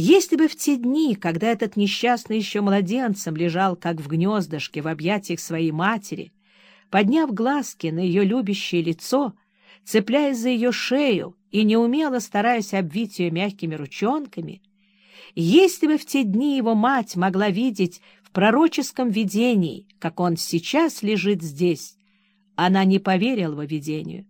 Если бы в те дни, когда этот несчастный еще младенцем лежал, как в гнездышке, в объятиях своей матери, подняв глазки на ее любящее лицо, цепляясь за ее шею и неумело стараясь обвить ее мягкими ручонками, если бы в те дни его мать могла видеть в пророческом видении, как он сейчас лежит здесь, она не поверила в видению.